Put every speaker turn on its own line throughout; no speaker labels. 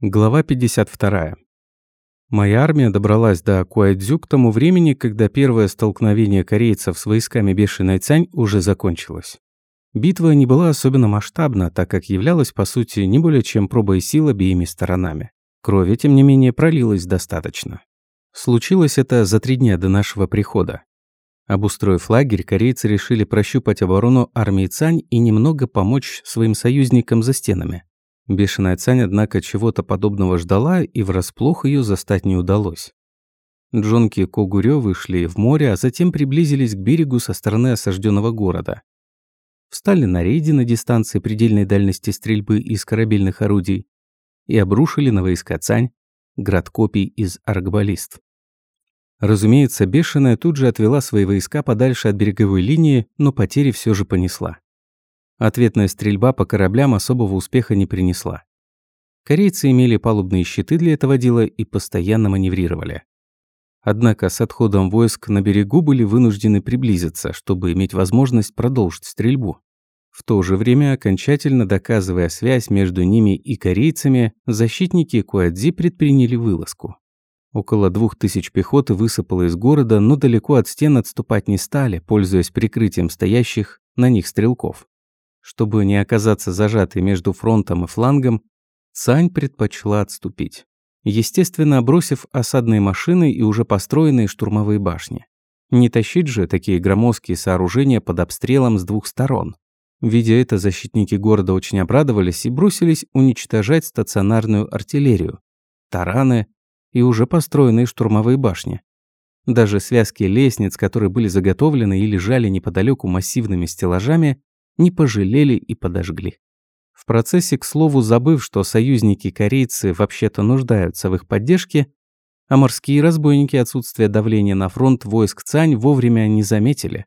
Глава 52. Моя армия добралась до Куайдзю к тому времени, когда первое столкновение корейцев с войсками Бешеной Цань уже закончилось. Битва не была особенно масштабна, так как являлась, по сути, не более чем пробой сил обеими сторонами. Крови, тем не менее, пролилось достаточно. Случилось это за три дня до нашего прихода. Обустроив лагерь, корейцы решили прощупать оборону армии Цань и немного помочь своим союзникам за стенами. Бешеная Цань, однако, чего-то подобного ждала, и врасплох ее застать не удалось. Джонки Когурё вышли в море, а затем приблизились к берегу со стороны осажденного города. Встали на рейде на дистанции предельной дальности стрельбы из корабельных орудий и обрушили на войска Цань град копий из аркбаллист. Разумеется, Бешеная тут же отвела свои войска подальше от береговой линии, но потери все же понесла. Ответная стрельба по кораблям особого успеха не принесла. Корейцы имели палубные щиты для этого дела и постоянно маневрировали. Однако с отходом войск на берегу были вынуждены приблизиться, чтобы иметь возможность продолжить стрельбу. В то же время, окончательно доказывая связь между ними и корейцами, защитники Куадзи предприняли вылазку. Около двух тысяч пехоты высыпало из города, но далеко от стен отступать не стали, пользуясь прикрытием стоящих на них стрелков. Чтобы не оказаться зажатой между фронтом и флангом, Цань предпочла отступить. Естественно, бросив осадные машины и уже построенные штурмовые башни. Не тащить же такие громоздкие сооружения под обстрелом с двух сторон. Видя это, защитники города очень обрадовались и бросились уничтожать стационарную артиллерию, тараны и уже построенные штурмовые башни. Даже связки лестниц, которые были заготовлены и лежали неподалеку массивными стеллажами, не пожалели и подожгли. В процессе, к слову, забыв, что союзники-корейцы вообще-то нуждаются в их поддержке, а морские разбойники отсутствие давления на фронт войск Цань вовремя не заметили,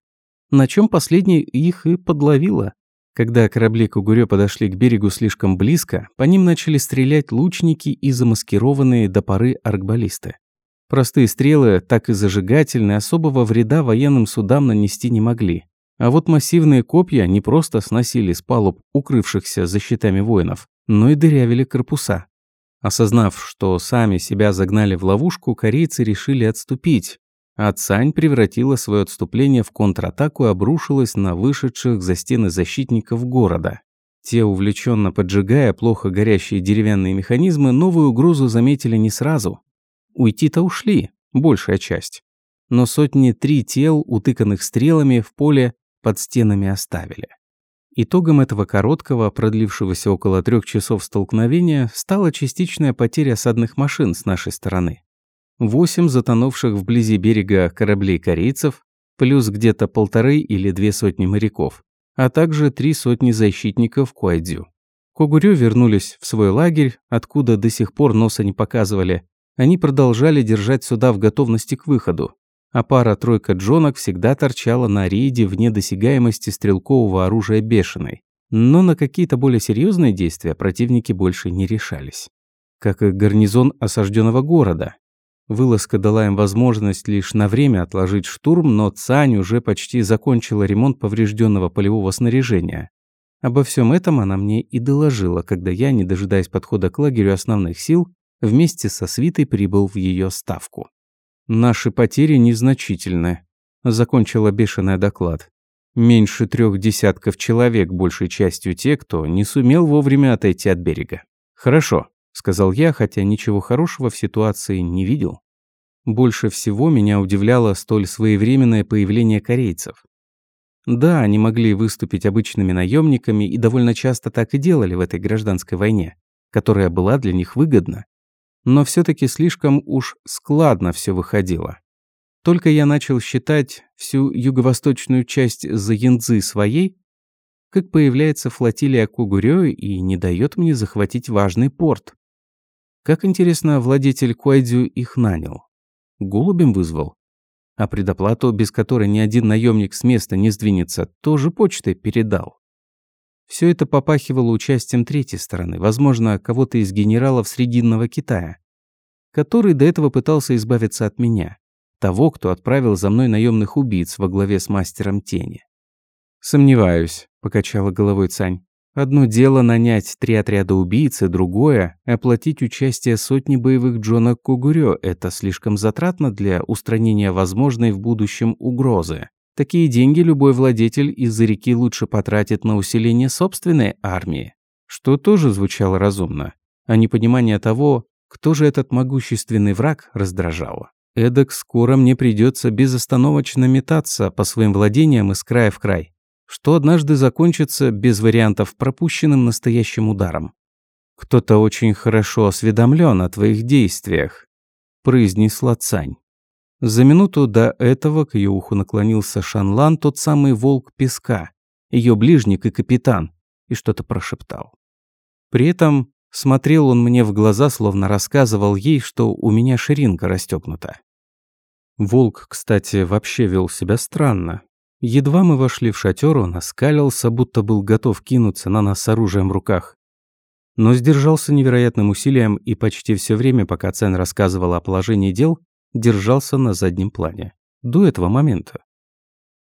на чем последнее их и подловило. Когда корабли Кугурё подошли к берегу слишком близко, по ним начали стрелять лучники и замаскированные до поры аркбаллисты. Простые стрелы, так и зажигательные, особого вреда военным судам нанести не могли. А вот массивные копья не просто сносили с палуб укрывшихся за щитами воинов, но и дырявили корпуса. Осознав, что сами себя загнали в ловушку, корейцы решили отступить, а Цань превратила свое отступление в контратаку и обрушилась на вышедших за стены защитников города. Те, увлеченно поджигая плохо горящие деревянные механизмы, новую угрозу заметили не сразу. Уйти-то ушли, большая часть. Но сотни три тел, утыканных стрелами в поле, под стенами оставили. Итогом этого короткого, продлившегося около трех часов столкновения, стала частичная потеря осадных машин с нашей стороны. Восемь затонувших вблизи берега кораблей корейцев, плюс где-то полторы или две сотни моряков, а также три сотни защитников Куайдзю. Когурю вернулись в свой лагерь, откуда до сих пор носа не показывали. Они продолжали держать суда в готовности к выходу, а пара-тройка джонок всегда торчала на рейде вне досягаемости стрелкового оружия бешеной. Но на какие-то более серьезные действия противники больше не решались. Как и гарнизон осажденного города. Вылазка дала им возможность лишь на время отложить штурм, но Цань уже почти закончила ремонт поврежденного полевого снаряжения. Обо всем этом она мне и доложила, когда я, не дожидаясь подхода к лагерю основных сил, вместе со свитой прибыл в ее ставку. «Наши потери незначительны», – закончила бешеный доклад. «Меньше трех десятков человек, большей частью те, кто не сумел вовремя отойти от берега». «Хорошо», – сказал я, хотя ничего хорошего в ситуации не видел. Больше всего меня удивляло столь своевременное появление корейцев. Да, они могли выступить обычными наемниками и довольно часто так и делали в этой гражданской войне, которая была для них выгодна но все-таки слишком уж складно все выходило. Только я начал считать всю юго-восточную часть за Янцзы своей, как появляется флотилия Кугурё и не дает мне захватить важный порт. Как интересно, владетель Куайдзю их нанял. Голубем вызвал. А предоплату, без которой ни один наемник с места не сдвинется, тоже почтой передал. Все это попахивало участием третьей стороны, возможно, кого-то из генералов Срединного Китая, который до этого пытался избавиться от меня, того, кто отправил за мной наемных убийц во главе с мастером тени. «Сомневаюсь», – покачала головой Цань. Одно дело нанять три отряда убийц, и другое – оплатить участие сотни боевых Джона Кугурё. Это слишком затратно для устранения возможной в будущем угрозы. Такие деньги любой владетель из-за реки лучше потратит на усиление собственной армии. Что тоже звучало разумно. А непонимание того, кто же этот могущественный враг, раздражало. Эдак скоро мне придется безостановочно метаться по своим владениям из края в край что однажды закончится без вариантов пропущенным настоящим ударом. «Кто-то очень хорошо осведомлен о твоих действиях», – произнесла Цань. За минуту до этого к ее уху наклонился Шанлан, тот самый волк песка, ее ближник и капитан, и что-то прошептал. При этом смотрел он мне в глаза, словно рассказывал ей, что у меня ширинка расстегнута. Волк, кстати, вообще вел себя странно. Едва мы вошли в шатер, он оскалился, будто был готов кинуться на нас с оружием в руках. Но сдержался невероятным усилием и почти все время, пока Цен рассказывал о положении дел, держался на заднем плане. До этого момента.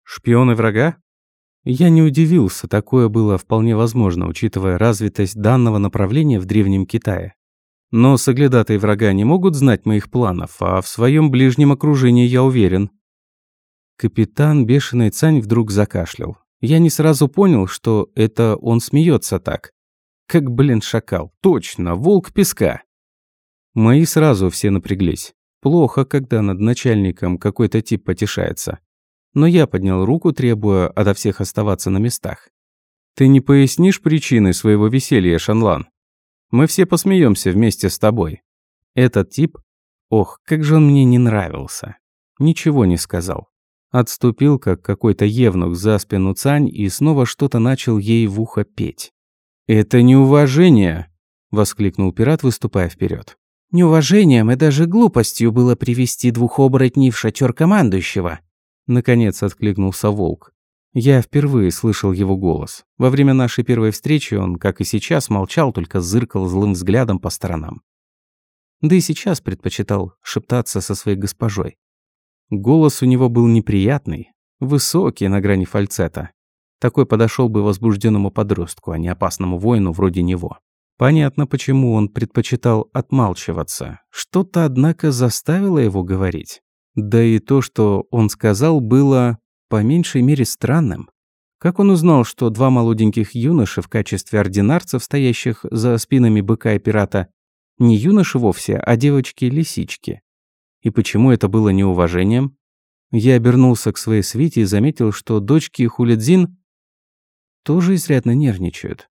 Шпионы врага? Я не удивился, такое было вполне возможно, учитывая развитость данного направления в Древнем Китае. Но соглядатые врага не могут знать моих планов, а в своем ближнем окружении я уверен. Капитан Бешеный Цань вдруг закашлял. Я не сразу понял, что это он смеется так. Как, блин, шакал. Точно, волк песка. Мои сразу все напряглись. Плохо, когда над начальником какой-то тип потешается. Но я поднял руку, требуя ото всех оставаться на местах. «Ты не пояснишь причины своего веселья, Шанлан? Мы все посмеемся вместе с тобой». Этот тип, ох, как же он мне не нравился. Ничего не сказал. Отступил, как какой-то евнух за спину Цань и снова что-то начал ей в ухо петь. «Это неуважение!» – воскликнул пират, выступая вперед. «Неуважением и даже глупостью было привести двух оборотней в шатер командующего!» Наконец откликнулся волк. Я впервые слышал его голос. Во время нашей первой встречи он, как и сейчас, молчал, только зыркал злым взглядом по сторонам. Да и сейчас предпочитал шептаться со своей госпожой. Голос у него был неприятный, высокий на грани фальцета. Такой подошел бы возбужденному подростку, а не опасному воину вроде него. Понятно, почему он предпочитал отмалчиваться. Что-то, однако, заставило его говорить. Да и то, что он сказал, было по меньшей мере странным. Как он узнал, что два молоденьких юноши в качестве ординарцев, стоящих за спинами быка и пирата, не юноши вовсе, а девочки-лисички? И почему это было неуважением? Я обернулся к своей свите и заметил, что дочки Хулидзин тоже изрядно нервничают.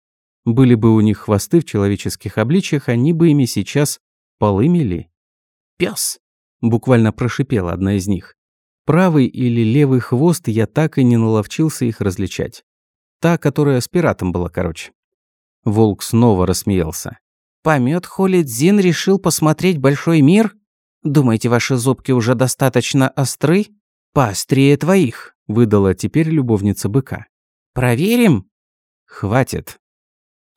Были бы у них хвосты в человеческих обличиях, они бы ими сейчас полы мели. «Пёс!» – буквально прошипела одна из них. Правый или левый хвост я так и не наловчился их различать. Та, которая с пиратом была короче. Волк снова рассмеялся. «Помет Холидзин решил посмотреть большой мир?» Думаете, ваши зубки уже достаточно остры? Поострее твоих», – выдала теперь любовница быка. «Проверим?» «Хватит».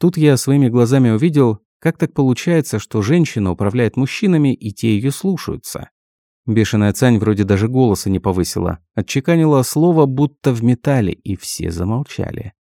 Тут я своими глазами увидел, как так получается, что женщина управляет мужчинами, и те ее слушаются. Бешеная Цань вроде даже голоса не повысила, отчеканила слово будто в металле, и все замолчали.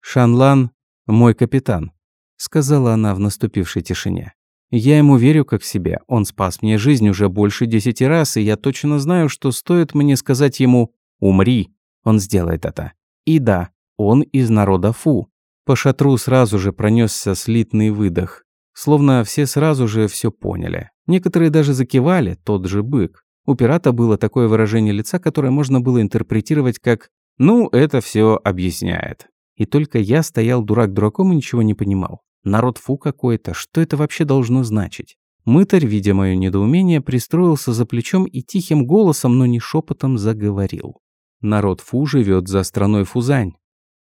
«Шанлан – мой капитан», – сказала она в наступившей тишине. Я ему верю как себе. Он спас мне жизнь уже больше десяти раз, и я точно знаю, что стоит мне сказать ему «умри», он сделает это. И да, он из народа Фу. По шатру сразу же пронесся слитный выдох. Словно все сразу же все поняли. Некоторые даже закивали, тот же бык. У пирата было такое выражение лица, которое можно было интерпретировать как «ну, это все объясняет». И только я стоял дурак дураком и ничего не понимал. Народ фу какой-то, что это вообще должно значить? Мытарь, видя мое недоумение, пристроился за плечом и тихим голосом, но не шепотом заговорил. Народ Фу живет за страной Фузань.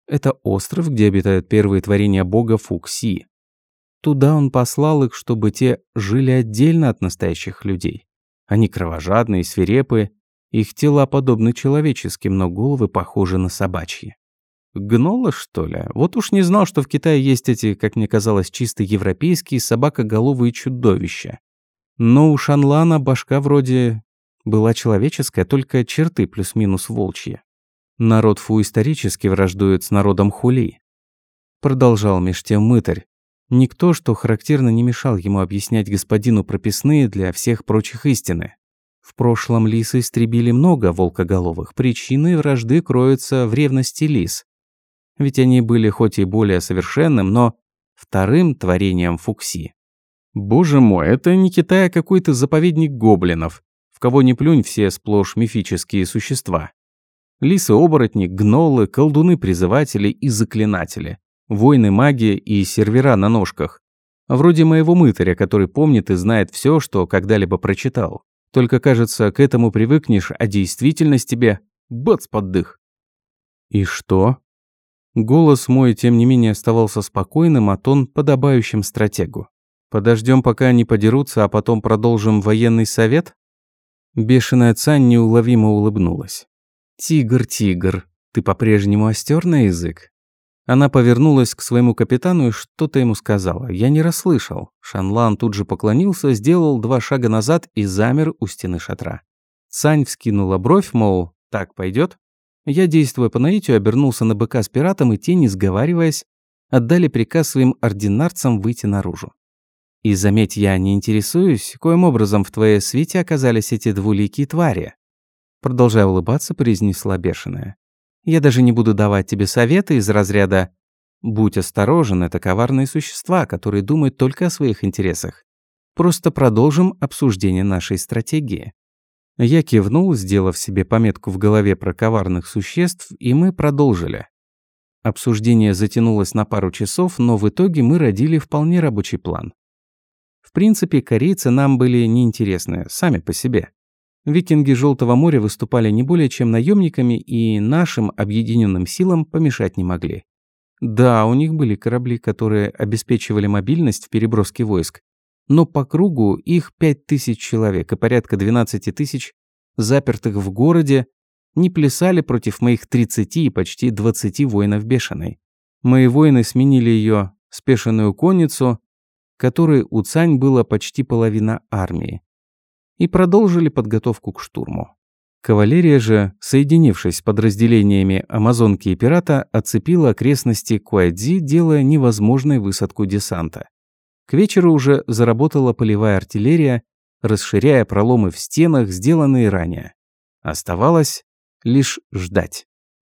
Это остров, где обитают первые творения бога Фукси. Туда он послал их, чтобы те жили отдельно от настоящих людей. Они кровожадные, свирепые, их тела подобны человеческим, но головы похожи на собачьи. Гнола, что ли? Вот уж не знал, что в Китае есть эти, как мне казалось, чисто европейские собакоголовые чудовища. Но у Шанлана башка вроде была человеческая, только черты плюс-минус волчьи. Народ Фу исторически враждует с народом Хули. Продолжал меж тем мытарь. Никто, что характерно, не мешал ему объяснять господину прописные для всех прочих истины. В прошлом лисы истребили много волкоголовых. Причины вражды кроются в ревности лис. Ведь они были хоть и более совершенным, но вторым творением Фукси. Боже мой, это не Китай, а какой-то заповедник гоблинов. В кого не плюнь, все сплошь мифические существа. Лисы-оборотни, гнолы, колдуны-призыватели и заклинатели. Войны магии и сервера на ножках. Вроде моего мытаря, который помнит и знает все, что когда-либо прочитал. Только, кажется, к этому привыкнешь, а действительность тебе – бац под дых. И что? Голос мой, тем не менее, оставался спокойным, а тон – подобающим стратегу. Подождем, пока они подерутся, а потом продолжим военный совет? Бешеная Цань неуловимо улыбнулась. «Тигр, тигр, ты по-прежнему остер на язык?» Она повернулась к своему капитану и что-то ему сказала. Я не расслышал. Шанлан тут же поклонился, сделал два шага назад и замер у стены шатра. Цань вскинула бровь, мол, так пойдет. Я, действуя по наитию, обернулся на быка с пиратом, и те, не сговариваясь, отдали приказ своим ординарцам выйти наружу. И заметь, я не интересуюсь, коим образом в твоей свете оказались эти двуликие твари. Продолжая улыбаться, произнесла бешеная. Я даже не буду давать тебе советы из разряда «Будь осторожен, это коварные существа, которые думают только о своих интересах. Просто продолжим обсуждение нашей стратегии». Я кивнул, сделав себе пометку в голове про коварных существ, и мы продолжили. Обсуждение затянулось на пару часов, но в итоге мы родили вполне рабочий план. В принципе, корейцы нам были неинтересны, сами по себе. Викинги Желтого моря выступали не более чем наемниками и нашим объединенным силам помешать не могли. Да, у них были корабли, которые обеспечивали мобильность в переброске войск, но по кругу их 5000 человек и порядка 12 тысяч, запертых в городе, не плясали против моих 30 и почти 20 воинов бешеной. Мои воины сменили ее спешенную конницу, которой у Цань было почти половина армии и продолжили подготовку к штурму. Кавалерия же, соединившись с подразделениями Амазонки и Пирата, оцепила окрестности Куайдзи, делая невозможной высадку десанта. К вечеру уже заработала полевая артиллерия, расширяя проломы в стенах, сделанные ранее. Оставалось лишь ждать.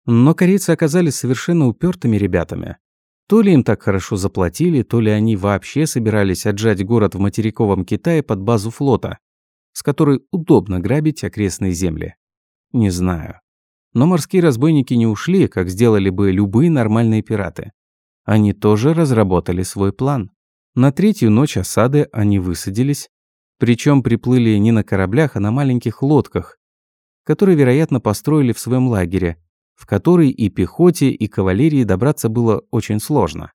Но корейцы оказались совершенно упертыми ребятами. То ли им так хорошо заплатили, то ли они вообще собирались отжать город в материковом Китае под базу флота, с которой удобно грабить окрестные земли? Не знаю. Но морские разбойники не ушли, как сделали бы любые нормальные пираты. Они тоже разработали свой план. На третью ночь осады они высадились, причем приплыли не на кораблях, а на маленьких лодках, которые, вероятно, построили в своем лагере, в который и пехоте, и кавалерии добраться было очень сложно.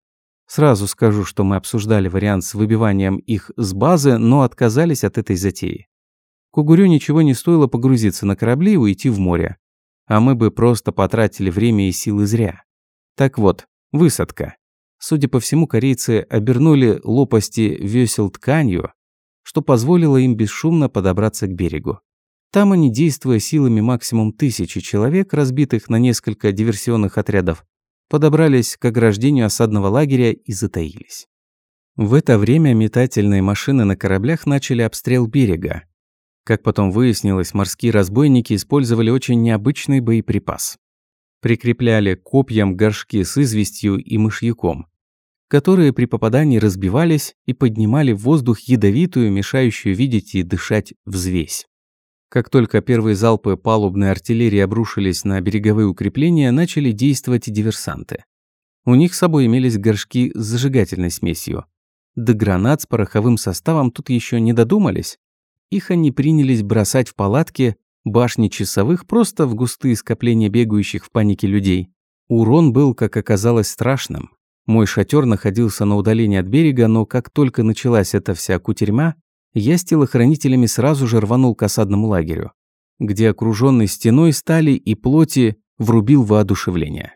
Сразу скажу, что мы обсуждали вариант с выбиванием их с базы, но отказались от этой затеи. Кугурю ничего не стоило погрузиться на корабли и уйти в море. А мы бы просто потратили время и силы зря. Так вот, высадка. Судя по всему, корейцы обернули лопасти весел тканью, что позволило им бесшумно подобраться к берегу. Там они, действуя силами максимум тысячи человек, разбитых на несколько диверсионных отрядов, подобрались к ограждению осадного лагеря и затаились. В это время метательные машины на кораблях начали обстрел берега, как потом выяснилось, морские разбойники использовали очень необычный боеприпас. Прикрепляли копьям горшки с известью и мышьяком, которые при попадании разбивались и поднимали в воздух ядовитую, мешающую видеть и дышать взвесь. Как только первые залпы палубной артиллерии обрушились на береговые укрепления, начали действовать диверсанты. У них с собой имелись горшки с зажигательной смесью. До гранат с пороховым составом тут еще не додумались, их они принялись бросать в палатки, башни часовых, просто в густые скопления бегающих в панике людей. Урон был, как оказалось, страшным. Мой шатер находился на удалении от берега, но как только началась эта вся кутерьма, я с телохранителями сразу же рванул к осадному лагерю, где окруженный стеной стали и плоти врубил воодушевление.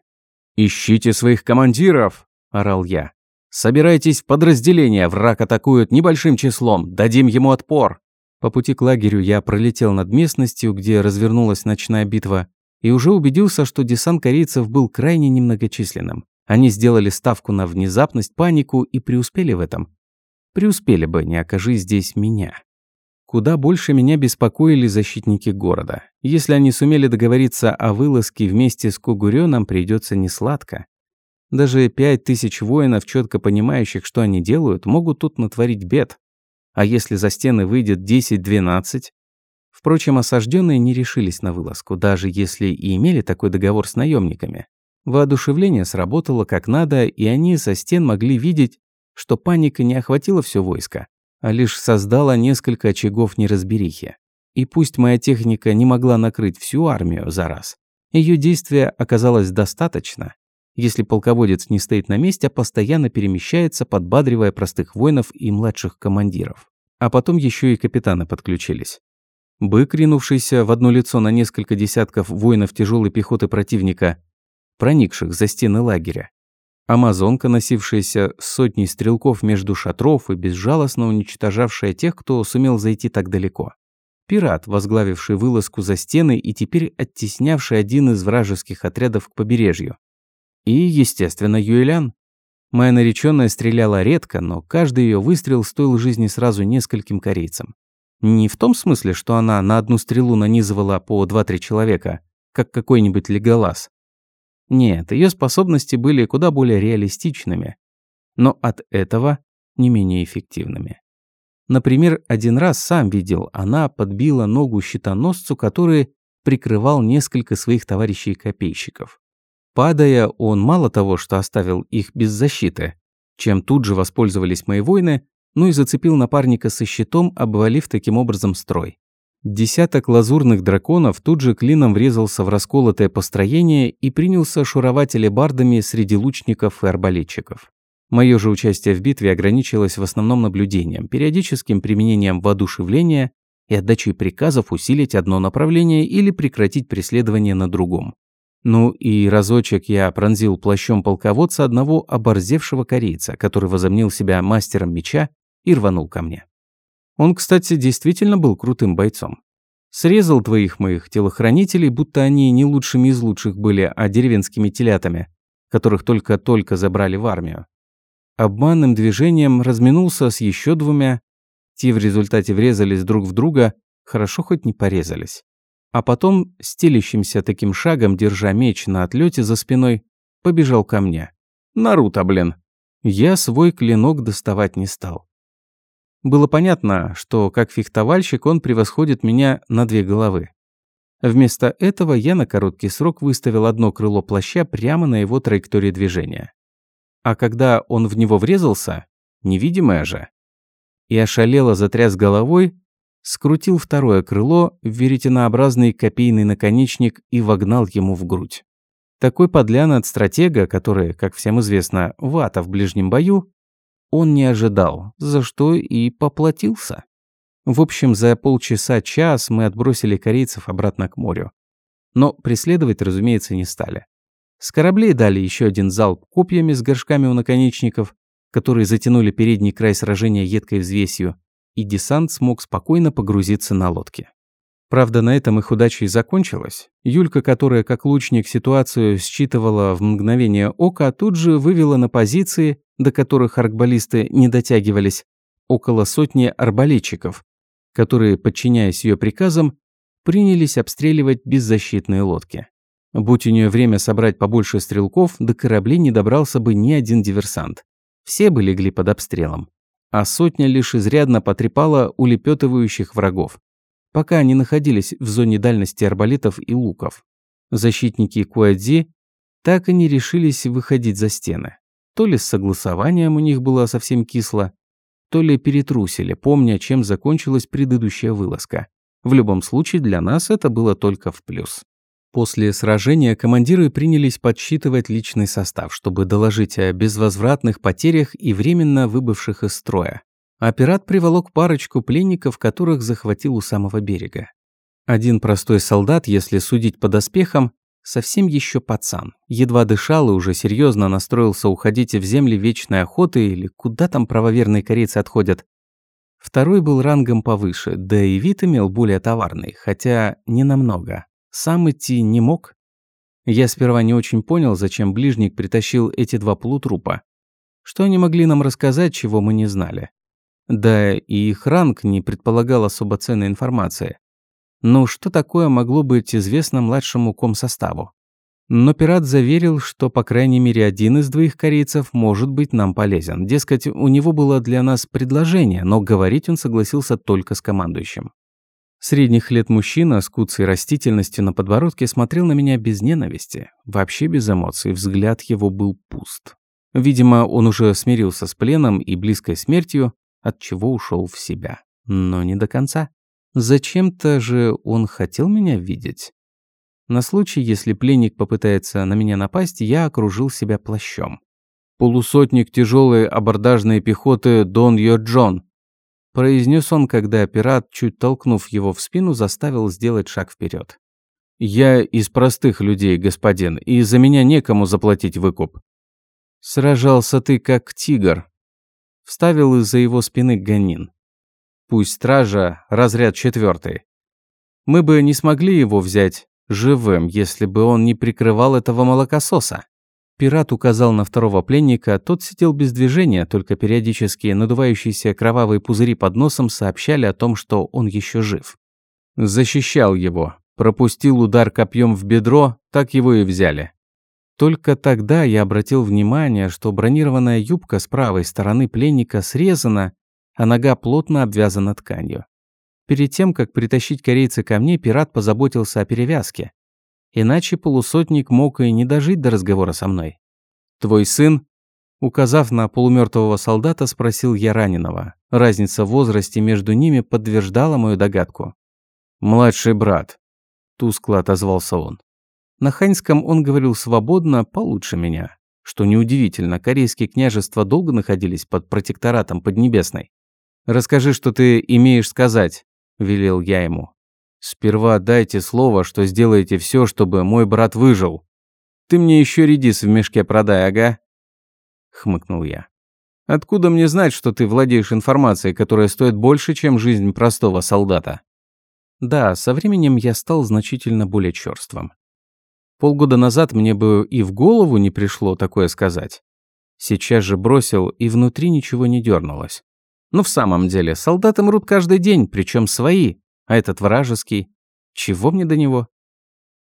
«Ищите своих командиров!» – орал я. «Собирайтесь в подразделение, враг атакует небольшим числом, дадим ему отпор!» По пути к лагерю я пролетел над местностью, где развернулась ночная битва, и уже убедился, что десант корейцев был крайне немногочисленным. Они сделали ставку на внезапность, панику и преуспели в этом. Преуспели бы, не окажи здесь меня. Куда больше меня беспокоили защитники города. Если они сумели договориться о вылазке вместе с Кугурёном, придется несладко. Даже пять тысяч воинов, четко понимающих, что они делают, могут тут натворить бед. А если за стены выйдет 10-12? Впрочем, осажденные не решились на вылазку, даже если и имели такой договор с наемниками. Воодушевление сработало как надо, и они со стен могли видеть, что паника не охватила все войско, а лишь создала несколько очагов неразберихи. И пусть моя техника не могла накрыть всю армию за раз, ее действия оказалось достаточно, если полководец не стоит на месте, а постоянно перемещается, подбадривая простых воинов и младших командиров. А потом еще и капитаны подключились. Бык, ринувшийся в одно лицо на несколько десятков воинов тяжелой пехоты противника, проникших за стены лагеря. Амазонка, носившаяся сотней стрелков между шатров и безжалостно уничтожавшая тех, кто сумел зайти так далеко. Пират, возглавивший вылазку за стены и теперь оттеснявший один из вражеских отрядов к побережью. И, естественно, Юэлян. Моя нареченная стреляла редко, но каждый ее выстрел стоил жизни сразу нескольким корейцам. Не в том смысле, что она на одну стрелу нанизывала по 2-3 человека, как какой-нибудь леголаз. Нет, ее способности были куда более реалистичными, но от этого не менее эффективными. Например, один раз сам видел, она подбила ногу щитоносцу, который прикрывал несколько своих товарищей-копейщиков. Падая, он мало того, что оставил их без защиты, чем тут же воспользовались мои воины, но и зацепил напарника со щитом, обвалив таким образом строй. Десяток лазурных драконов тут же клином врезался в расколотое построение и принялся шуровать алебардами среди лучников и арбалетчиков. Мое же участие в битве ограничилось в основном наблюдением, периодическим применением воодушевления и отдачей приказов усилить одно направление или прекратить преследование на другом. Ну и разочек я пронзил плащом полководца одного оборзевшего корейца, который возомнил себя мастером меча и рванул ко мне. Он, кстати, действительно был крутым бойцом. Срезал твоих моих телохранителей, будто они не лучшими из лучших были, а деревенскими телятами, которых только-только забрали в армию. Обманным движением разминулся с еще двумя. Те в результате врезались друг в друга, хорошо хоть не порезались. А потом, стелящимся таким шагом, держа меч на отлете за спиной, побежал ко мне. Наруто, блин. Я свой клинок доставать не стал. Было понятно, что как фехтовальщик он превосходит меня на две головы. Вместо этого я на короткий срок выставил одно крыло плаща прямо на его траектории движения. А когда он в него врезался, невидимое же, и ошалело затряс головой, скрутил второе крыло в веретенообразный копейный наконечник и вогнал ему в грудь. Такой подлян от стратега, который, как всем известно, вата в ближнем бою, он не ожидал, за что и поплатился. В общем, за полчаса-час мы отбросили корейцев обратно к морю. Но преследовать, разумеется, не стали. С кораблей дали еще один залп копьями с горшками у наконечников, которые затянули передний край сражения едкой взвесью, и десант смог спокойно погрузиться на лодке. Правда, на этом их удача и закончилась. Юлька, которая как лучник ситуацию считывала в мгновение ока, тут же вывела на позиции, до которых аркбаллисты не дотягивались, около сотни арбалетчиков, которые, подчиняясь ее приказам, принялись обстреливать беззащитные лодки. Будь у нее время собрать побольше стрелков, до кораблей не добрался бы ни один диверсант. Все бы легли под обстрелом а сотня лишь изрядно потрепала улепетывающих врагов, пока они находились в зоне дальности арбалетов и луков. Защитники Куадзи так и не решились выходить за стены. То ли с согласованием у них было совсем кисло, то ли перетрусили, помня, чем закончилась предыдущая вылазка. В любом случае, для нас это было только в плюс. После сражения командиры принялись подсчитывать личный состав, чтобы доложить о безвозвратных потерях и временно выбывших из строя. А пират приволок парочку пленников, которых захватил у самого берега. Один простой солдат, если судить по доспехам, совсем еще пацан. Едва дышал и уже серьезно настроился уходить в земли вечной охоты или куда там правоверные корейцы отходят. Второй был рангом повыше, да и вид имел более товарный, хотя не намного. Сам идти не мог. Я сперва не очень понял, зачем ближник притащил эти два полутрупа. Что они могли нам рассказать, чего мы не знали. Да и их ранг не предполагал особо ценной информации. Но что такое могло быть известно младшему комсоставу? Но пират заверил, что по крайней мере один из двоих корейцев может быть нам полезен. Дескать, у него было для нас предложение, но говорить он согласился только с командующим. Средних лет мужчина с куцей растительностью на подбородке смотрел на меня без ненависти, вообще без эмоций, взгляд его был пуст. Видимо, он уже смирился с пленом и близкой смертью, от чего ушел в себя. Но не до конца. Зачем-то же он хотел меня видеть. На случай, если пленник попытается на меня напасть, я окружил себя плащом. «Полусотник тяжелой абордажной пехоты Дон Йоджон», произнес он, когда пират, чуть толкнув его в спину, заставил сделать шаг вперед. «Я из простых людей, господин, и за меня некому заплатить выкуп». «Сражался ты как тигр», — вставил из-за его спины Ганин. «Пусть стража, разряд четвертый. Мы бы не смогли его взять, живым, если бы он не прикрывал этого молокососа. Пират указал на второго пленника, тот сидел без движения, только периодически надувающиеся кровавые пузыри под носом сообщали о том, что он еще жив. Защищал его, пропустил удар копьем в бедро, так его и взяли. Только тогда я обратил внимание, что бронированная юбка с правой стороны пленника срезана, а нога плотно обвязана тканью. Перед тем, как притащить корейца ко мне, пират позаботился о перевязке. Иначе полусотник мог и не дожить до разговора со мной. «Твой сын?» Указав на полумертвого солдата, спросил я раненого. Разница в возрасте между ними подтверждала мою догадку. «Младший брат», – тускло отозвался он. На ханьском он говорил свободно, получше меня. Что неудивительно, корейские княжества долго находились под протекторатом Поднебесной. «Расскажи, что ты имеешь сказать», – велел я ему. «Сперва дайте слово, что сделаете все, чтобы мой брат выжил. Ты мне еще редис в мешке продай, ага?» Хмыкнул я. «Откуда мне знать, что ты владеешь информацией, которая стоит больше, чем жизнь простого солдата?» Да, со временем я стал значительно более черствым. Полгода назад мне бы и в голову не пришло такое сказать. Сейчас же бросил, и внутри ничего не дернулось. Но в самом деле, солдаты мрут каждый день, причем свои, а этот вражеский. Чего мне до него?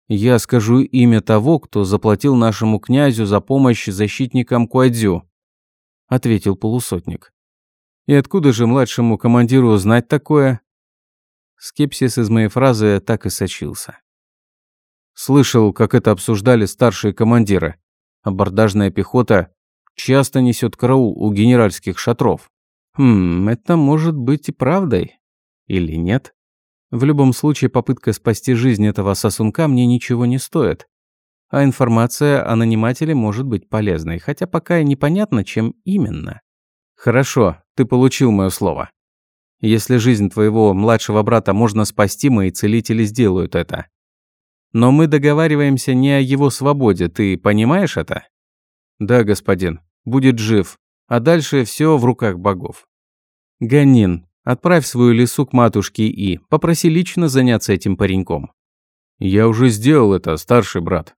Я скажу имя того, кто заплатил нашему князю за помощь защитникам Куадзю, ответил полусотник. И откуда же младшему командиру знать такое? Скепсис из моей фразы так и сочился. Слышал, как это обсуждали старшие командиры. Абордажная пехота часто несет караул у генеральских шатров. Хм, это может быть и правдой. Или нет? В любом случае, попытка спасти жизнь этого сосунка мне ничего не стоит. А информация о нанимателе может быть полезной, хотя пока и непонятно, чем именно. Хорошо, ты получил мое слово. Если жизнь твоего младшего брата можно спасти, мои целители сделают это. Но мы договариваемся не о его свободе, ты понимаешь это? Да, господин, будет жив, а дальше все в руках богов. Ганин, отправь свою лису к матушке И, попроси лично заняться этим пареньком. Я уже сделал это, старший брат.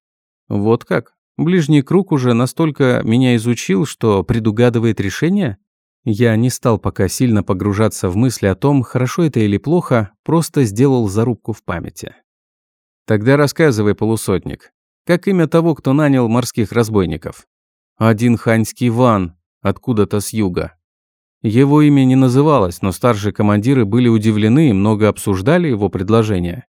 Вот как? Ближний круг уже настолько меня изучил, что предугадывает решение? Я не стал пока сильно погружаться в мысли о том, хорошо это или плохо, просто сделал зарубку в памяти. Тогда рассказывай, полусотник, как имя того, кто нанял морских разбойников? Один ханьский ван, откуда-то с юга. Его имя не называлось, но старшие командиры были удивлены и много обсуждали его предложение.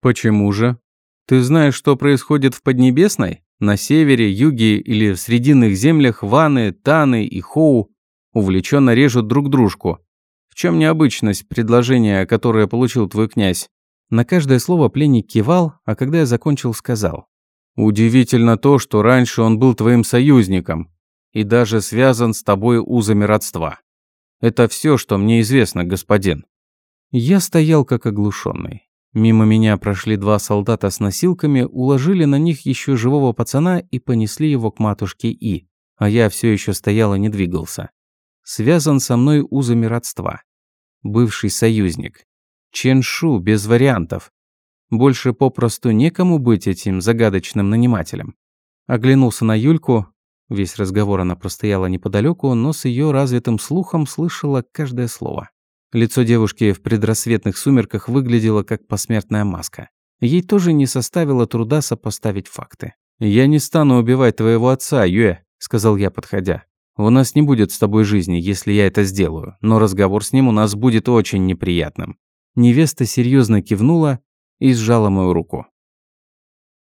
Почему же? Ты знаешь, что происходит в Поднебесной? На севере, юге или в срединных землях Ваны, Таны и Хоу увлеченно режут друг дружку. В чем необычность предложения, которое получил твой князь? На каждое слово пленник кивал, а когда я закончил, сказал. «Удивительно то, что раньше он был твоим союзником и даже связан с тобой узами родства. Это все, что мне известно, господин». Я стоял как оглушенный. Мимо меня прошли два солдата с носилками, уложили на них еще живого пацана и понесли его к матушке И, а я все еще стоял и не двигался. Связан со мной узами родства. Бывший союзник. Ченшу без вариантов. Больше попросту некому быть этим загадочным нанимателем. Оглянулся на Юльку. Весь разговор она простояла неподалеку, но с ее развитым слухом слышала каждое слово. Лицо девушки в предрассветных сумерках выглядело как посмертная маска. Ей тоже не составило труда сопоставить факты. «Я не стану убивать твоего отца, Юэ», — сказал я, подходя. «У нас не будет с тобой жизни, если я это сделаю, но разговор с ним у нас будет очень неприятным». Невеста серьезно кивнула и сжала мою руку.